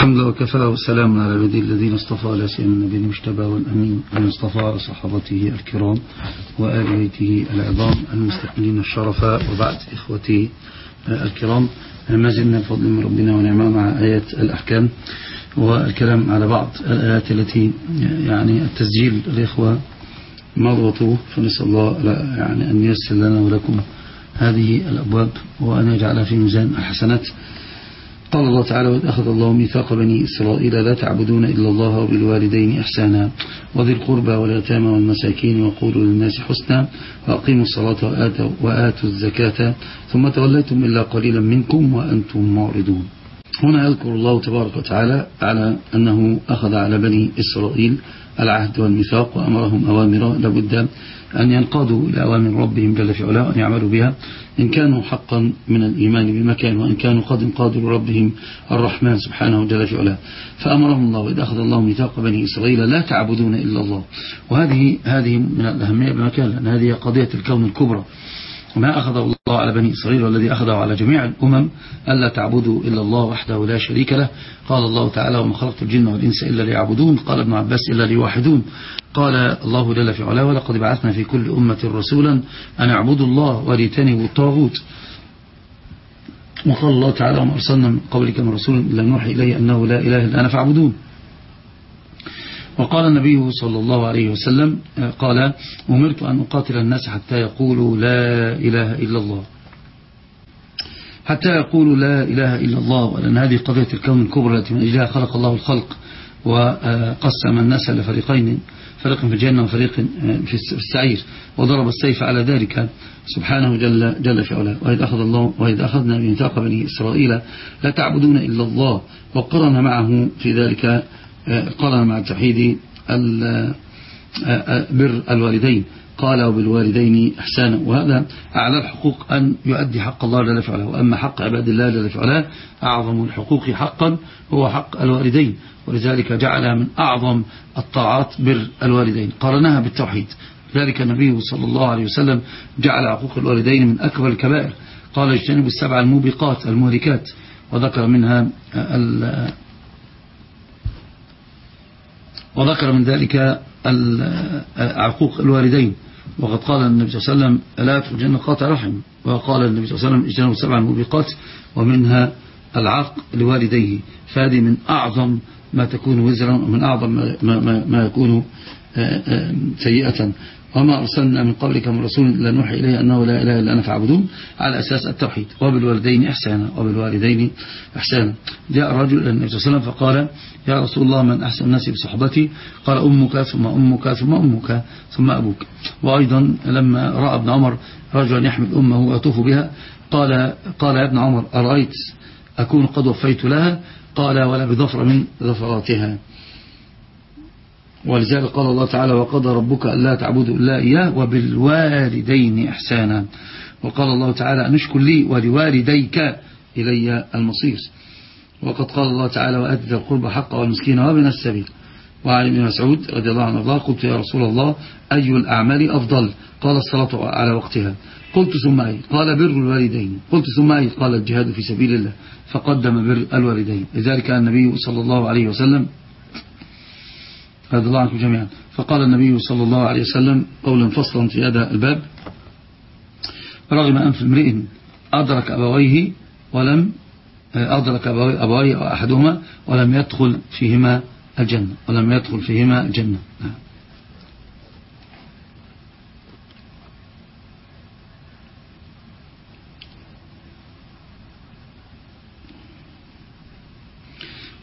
الحمد وكفى وسلام على الذي الذين اصطفى على سيدنا النبي المجتبى والأمين المصطفى على صحابته الكرام وآل بيته العظام المستقبلين الشرفاء وبعد إخوتي الكرام. ما زلنا بفضل من ربنا ونعمة مع آيات الأحكام والكلام على بعض الآيات التي يعني التسجيل الإخوة مرضوا. فنسأل الله يعني أن ييسر لنا ولكم هذه الأبواب وأن يجعلها في ميزان الحسنات. قال الله تعالى وإذ أخذ الله ميثاق بني إسرائيل لا تعبدون إلا الله وبالوالدين إحسانا وذي القربى واليتامى والمساكين وقولوا للناس حسنا وأقيموا الصلاة وآتوا, وآتوا الزكاة ثم توليتم إلا قليلا منكم وأنتم معرضون. هنا يذكر الله تبارك وتعالى على أنه أخذ على بني إسرائيل العهد والميثاق وأمرهم أوامر لابد أن ينقادوا إلى أوامر ربهم جل في علاه وأن يعملوا بها. إن كانوا حقا من الإيمان بمكان وإن كانوا قد انقادوا لربهم الرحمن سبحانه جل في علاه. فأمرهم الله وإذا أخذ الله ميثاق بني إسرائيل لا تعبدون إلا الله. وهذه هذه من الأهمية بمكان لأن هذه قضية الكون الكبرى. وما أخذه الله على بني إسرائيل والذي أخذه على جميع الأمم ألا تعبدوا إلا الله وحده لا شريك له. قال الله تعالى وما خلقت الجن والإنس إلا ليعبدون قال ابن عباس إلا ليوحدون قال الله جل في علاه ولقد بعثنا في كل أمة رسولا أن اعبدوا الله وليتنبوا الطاغوت وقال الله تعالى وما أرسلنا من قبلك من رسول إلا نوحي إليه أنه لا إله إلا أنا فاعبدون وقال النبي صلى الله عليه وسلم قال أمرت أن أقاتل الناس حتى يقولوا لا إله إلا الله. حتى يقولوا لا إله إلا الله ولأن هذه قضية الكون الكبرى التي من أجلها خلق الله الخلق وقسم الناس لفريقين فريق في الجنة وفريق في السعير وضرب السيف على ذلك. سبحانه جل, جل في علاه وإذ أخذ الله وإذ أخذنا ميثاق بني إسرائيل لا تعبدون إلا الله وقرن معه في ذلك قال مع التوحيد بر الوالدين. قال وبالوالدين إحسانا. وهذا أعلى الحقوق أن يؤدي حق الله جل وعلا. وأما حق عباد الله جل وعلا أعظم الحقوق حقا هو حق الوالدين. ولذلك جعل من أعظم الطاعات بر الوالدين. قارنها بالتوحيد. ذلك النبي صلى الله عليه وسلم جعل حقوق الوالدين من أكبر الكبائر. قال اجتنبوا السبع الموبقات المهلكات. وذكر منها وذكر من ذلك عقوق الوالدين. وقد قال النبي صلى الله عليه وسلم لا يدخل الجنة قاطع رحم. وقال النبي صلى الله عليه وسلم اجتنبوا سبع الموبقات ومنها العق لوالديه. فهذه من أعظم ما تكون وزرا ومن أعظم ما, ما, ما يكون سيئة. وما أرسلنا من قبلك من رسول إلا نوحي إليه أنه لا إله إلا أنا فاعبدون على أساس التوحيد. وبالوالدين إحسانا وبالوالدين إحسانا. جاء رجل إلى النبي صلى الله عليه وسلم فقال يا رسول الله من أحسن الناس بصحبتي؟ قال أمك ثم أمك ثم أمك ثم أبوك. وأيضا لما رأى ابن عمر رجلا يحمل أمه ويطوف بها قال قال يا ابن عمر أرأيت أكون قد وفيت لها؟ قال ولا بظفر من ظفراتها. ولذلك قال الله تعالى وقضى ربك ألا تعبدوا إلا إياه وبالوالدين إحسانا. وقال الله تعالى أن اشكر لي ولوالديك إلي المصير. وقد قال الله تعالى وآت ذا القربى حقا والمسكين وابن السبيل. وعن ابن مسعود رضي الله عنه الله قلت يا رسول الله أي الأعمال أفضل؟ قال الصلاة على وقتها. قلت ثم أي؟ قال بر الوالدين. قلت ثم أي؟ قال الجهاد في سبيل الله. فقدم بر الوالدين. لذلك النبي صلى الله عليه وسلم رضي الله عنكم جميعا. فقال النبي صلى الله عليه وسلم قولا فصلا في هذا الباب رغم أنف امرئ أدرك أبويه ولم أدرك أبويه أو أحدهما ولم يدخل فيهما الجنة ولم يدخل فيهما الجنة. نعم.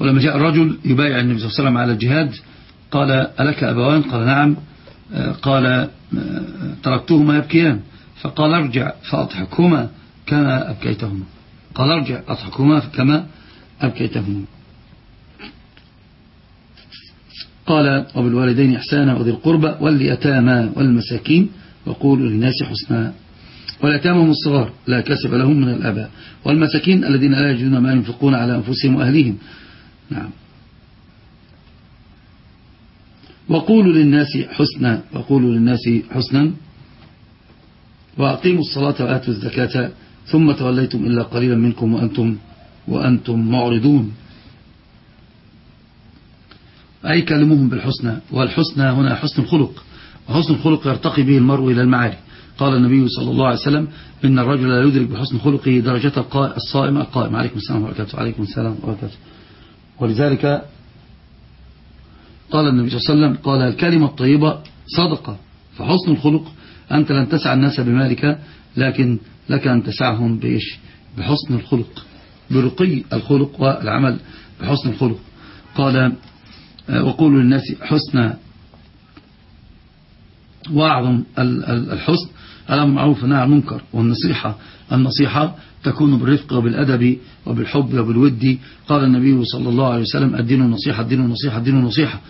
ولما جاء الرجل يبايع النبي صلى الله عليه وسلم على الجهاد قال ألك أبوان؟ قال نعم. قال تركتهما يبكيان. فقال ارجع فأضحكهما كما أبكيتهما. قال ارجع أضحكهما كما أبكيتهما. قال وبالوالدين إحسانا وذي القربى واليتامى والمساكين. وقولوا للناس حسنا. واليتامى هم الصغار لا كسب لهم من الآباء. والمساكين الذين لا يجدون ما ينفقون على أنفسهم وأهليهم. نعم. وقولوا للناس حسنا وقولوا للناس حسنا. وأقيموا الصلاة وآتوا الزكاة ثم توليتم إلا قليلا منكم وأنتم, وأنتم معرضون. أي كلموهم بالحسنى والحسنى هنا حسن الخلق. وحسن الخلق يرتقي به المرء إلى المعالي. قال النبي صلى الله عليه وسلم إن الرجل لا يدرك بحسن خلقه درجة الصائم القائم عليكم السلام وبركاته. عليكم السلام وبركاته. ولذلك قال النبي صلى الله عليه وسلم قال الكلمة الطيبة صدقة فحسن الخلق أنت لن تسع الناس بمالك لكن لك أن تسعهم بإيش؟ بحسن الخلق برقي الخلق والعمل بحسن الخلق. قال وقولوا للناس حسن وأعظم الحسن الأمر معروف والنهي عن المنكر والنصيحة النصيحة تكون بالرفق وبالأدب وبالحب وبالود. قال النبي صلى الله عليه وسلم الدين النصيحة الدين النصيحة الدين النصيحة.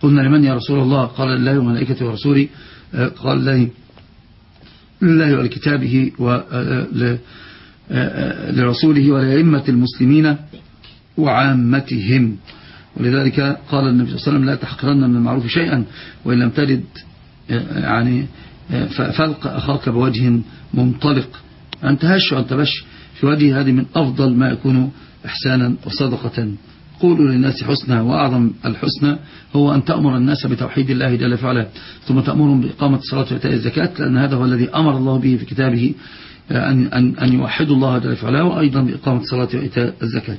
قلنا لمن يا رسول الله؟ قال لله وملائكته ورسوله. قال الله لله ولكتابه ولرسوله ولأئمة المسلمين وعامتهم. ولذلك قال النبي صلى الله عليه وسلم لا تحقرن من المعروف شيئا وإن لم تجد يعني فلق أخاك بوجه منطلق أنت هش وأنت بش في وجه هذه من أفضل ما يكون إحسانا وصدقة. قولوا للناس حسنى وأعظم الحسنى هو أن تأمر الناس بتوحيد الله جل وعلا. ثم تأمرهم بإقامة الصلاة وإيتاء الزكاة لأن هذا هو الذي أمر الله به في كتابه أن, أن, أن يوحدوا الله جل وعلا وأيضا بإقامة الصلاة وإيتاء الزكاة.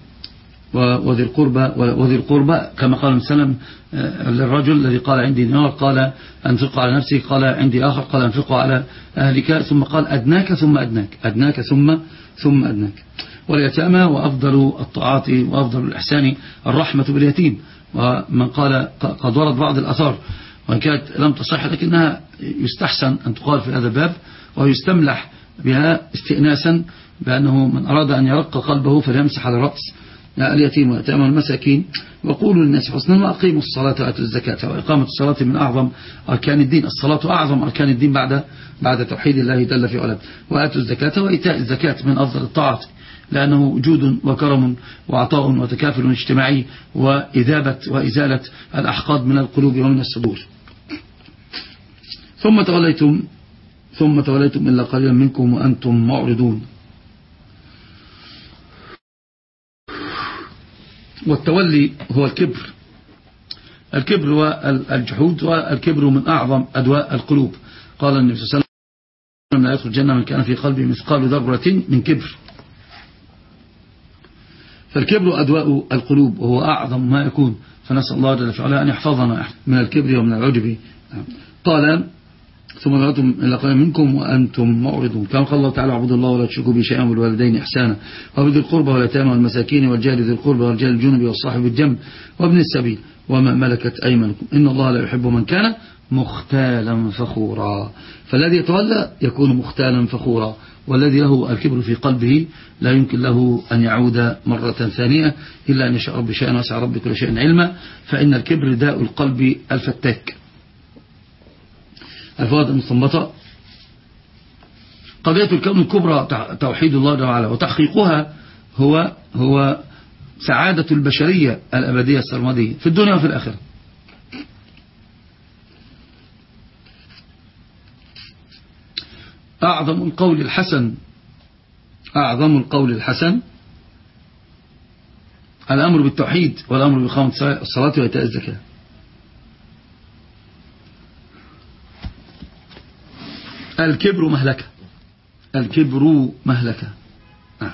وذي القربى وذي القربى كما قال وسلم آه، للرجل الذي قال عندي دينار قال أنفق على نفسي قال عندي آخر قال أنفق على أهلك ثم قال أدناك ثم أدناك أدناك ثم ثم أدناك. واليتامى وأفضل الطاعات وأفضل الإحسان الرحمة باليتيم. ومن قال قد ورد بعض الأثار وإن كانت لم تصح لكنها يستحسن أن تقال في هذا الباب ويستملح بها استئناسا بأنه من أراد أن يرق قلبه فليمسح على الرأس. اليتيم واليتامى والمساكين وقولوا للناس حسنا وأقيموا الصلاة وآتوا الزكاة وإقامة الصلاة من أعظم أركان الدين. الصلاة أعظم أركان الدين بعد بعد توحيد الله جل في علاه. وآتوا الزكاة وإيتاء الزكاة من أفضل الطاعات لأنه جود وكرم وعطاء وتكافل اجتماعي وإذابة وإزالة الأحقاد من القلوب ومن الصدور ثم توليتم ثم توليتم إلا قليلا منكم وأنتم معرضون. والتولي هو الكبر. الكبر والجحود والكبر من أعظم أدواء القلوب. قال النبي صلى الله عليه وسلم لا يدخل الجنة من كان في قلبه مثقال ذرة من كبر. فالكبر أدواء القلوب وهو أعظم ما يكون. فنسأل الله جل وعلا أن يحفظنا من الكبر ومن العجب. قال ثم نراتم إلى قليل منكم وأنتم معرضون. كما قال الله تعالى اعبدوا الله ولا تشركوا به شيئا بالوالدين إحسانا. وبذي القربى واليتامى والمساكين والجار ذي القربى والجار الجنب والصاحب الجنب وابن السبيل وما ملكت أيمانكم. إن الله لا يحب من كان مختالا فخورا. فالذي يتولى يكون مختالا فخورا والذي له الكبر في قلبه لا يمكن له أن يعود مرة ثانية إلا أن يشاء رب شيئا وسع رب كل شيء علما. فإن الكبر داء القلب الفتاك. الفوائد المستنبطة قضية الكون الكبرى توحيد الله جل وعلا وتحقيقها هو هو سعادة البشرية الأبدية السرمدية في الدنيا وفي الآخرة. أعظم القول الحسن أعظم القول الحسن الأمر بالتوحيد والأمر بإقامة الصلاة وإيتاء الزكاة. الكبر مهلكة. الكبر مهلكة. آه.